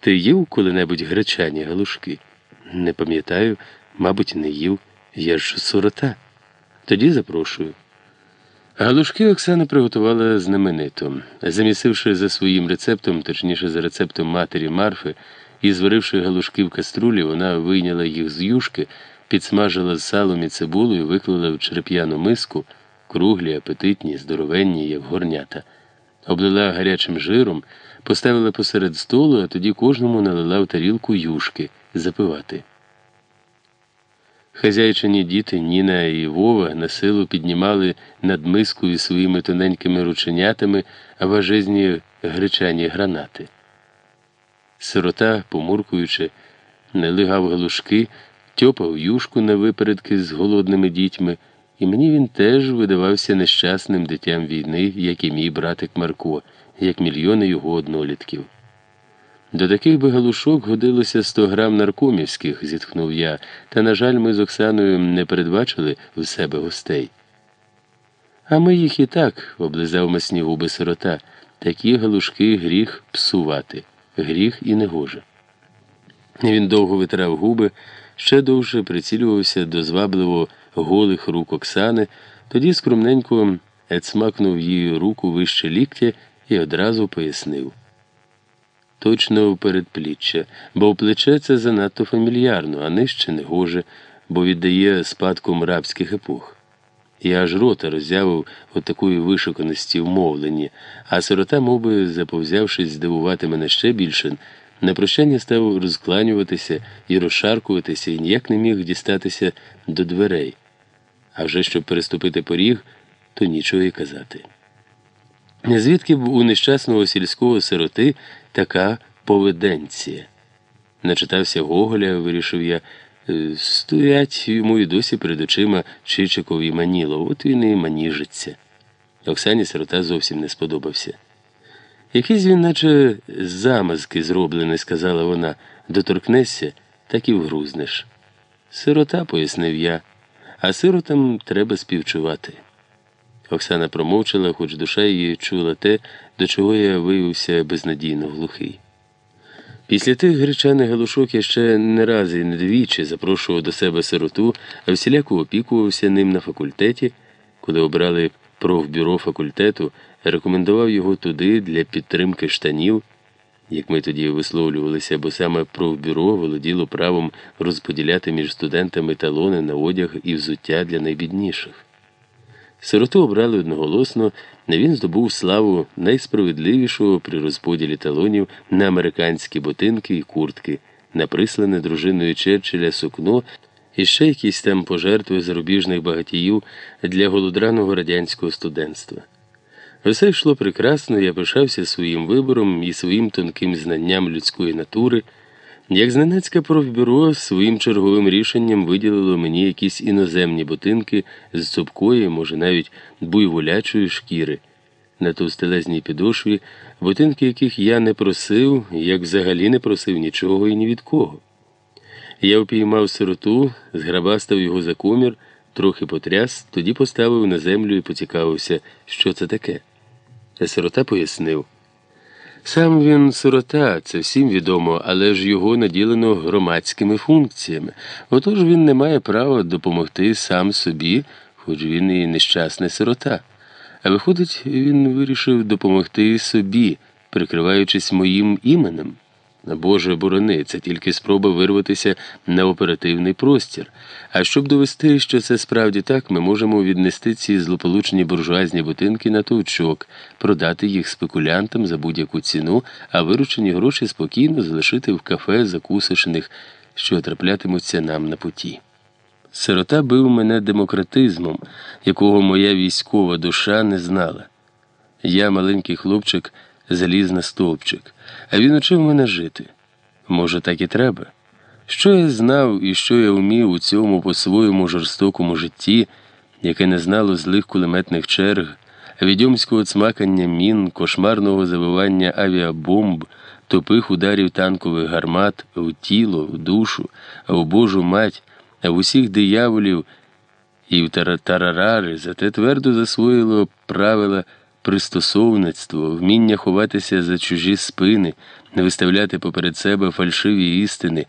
Ти їв коли-небудь гречані галушки? Не пам'ятаю, мабуть, не їв. Я ж сирота. Тоді запрошую. Галушки Оксана приготувала знаменито, замісивши за своїм рецептом, точніше за рецептом матері Марфи, і зваривши галушки в каструлі, вона вийняла їх з юшки, підсмажила з салом і цибулею, виклала в череп'яну миску, круглі, апетитні, здоровенні, як горнята, облила гарячим жиром, поставила посеред столу, а тоді кожному налила в тарілку юшки запивати. Хазяйчині діти Ніна і Вова на силу піднімали над мискою своїми тоненькими рученятами важезні гречані гранати. Сирота, помуркуючи, не лигав галушки, тьопав юшку на випередки з голодними дітьми, і мені він теж видавався нещасним дитям війни, як і мій братик Марко, як мільйони його однолітків. До таких би галушок годилося сто грам наркомівських, зітхнув я, та, на жаль, ми з Оксаною не передбачили в себе гостей. А ми їх і так, облизав масні губи сирота, такі галушки гріх псувати, гріх і негоже. Він довго витирав губи, ще довше прицілювався до звабливо голих рук Оксани, тоді скромненько ецмакнув її руку вище ліктя і одразу пояснив точно в передпліччя, бо в плече це занадто фамільярно, а нижче не гоже, бо віддає спадком рабських епох. Я аж рота роззявив от такої вишуканості в мовленні, а сирота, мов заповзявшись здивувати мене ще більше, на прощання став розкланюватися і розшаркуватися, і ніяк не міг дістатися до дверей. А вже щоб переступити поріг, то нічого й казати. Звідки б у нещасного сільського сироти така поведенція? Начитався Гоголя, вирішив я, «Е, стоять йому і досі перед очима Чичиков і Манілов, от він і маніжиться. Оксані сирота зовсім не сподобався. Якийсь він, наче замазки зроблений, сказала вона, доторкнешся, так і вгрузнеш. Сирота, пояснив я, а сиротам треба співчувати. Оксана промовчала, хоч душа її чула те, до чого я виявився безнадійно глухий. Після тих гречаних галушок я ще не раз і не двічі запрошував до себе сироту, а всіляко опікувався ним на факультеті, коли обрали профбюро факультету, рекомендував його туди для підтримки штанів, як ми тоді висловлювалися, бо саме профбюро володіло правом розподіляти між студентами талони на одяг і взуття для найбідніших. Сироту обрали одноголосно, не він здобув славу найсправедливішого при розподілі талонів на американські ботинки і куртки, на прислане дружиною Черчилля сукно і ще якісь там пожертви зарубіжних багатіїв для голодраного радянського студентства. Все йшло прекрасно, я пишався своїм вибором і своїм тонким знанням людської натури. Як зненацьке профбюро своїм черговим рішенням виділило мені якісь іноземні ботинки з цупкої, може навіть буйволячої шкіри, на товстелезній підошві, ботинки, яких я не просив, як взагалі не просив нічого і ні від кого. Я впіймав сироту, зграбастав його за комір, трохи потряс, тоді поставив на землю і поцікавився, що це таке. Сирота пояснив. Сам він сирота, це всім відомо, але ж його наділено громадськими функціями. Отож він не має права допомогти сам собі, хоч він і нещасна сирота. А виходить, він вирішив допомогти собі, прикриваючись моїм іменем. Боже борони, це тільки спроба вирватися на оперативний простір. А щоб довести, що це справді так, ми можемо віднести ці злополучні буржуазні будинки на товчок, продати їх спекулянтам за будь-яку ціну, а виручені гроші спокійно залишити в кафе закусочних, що траплятимуться нам на путі. Сирота бив мене демократизмом, якого моя військова душа не знала. Я, маленький хлопчик, заліз на стовпчик, а він учив мене жити. Може, так і треба. Що я знав і що я вмів у цьому по-своєму жорстокому житті, яке не знало злих кулеметних черг, відьомського цмакання мін, кошмарного завивання авіабомб, тупих ударів танкових гармат в тіло, в душу, в Божу мать, в усіх дияволів і в тарарари, зате твердо засвоїло правила пристосовництво, вміння ховатися за чужі спини, не виставляти поперед себе фальшиві істини.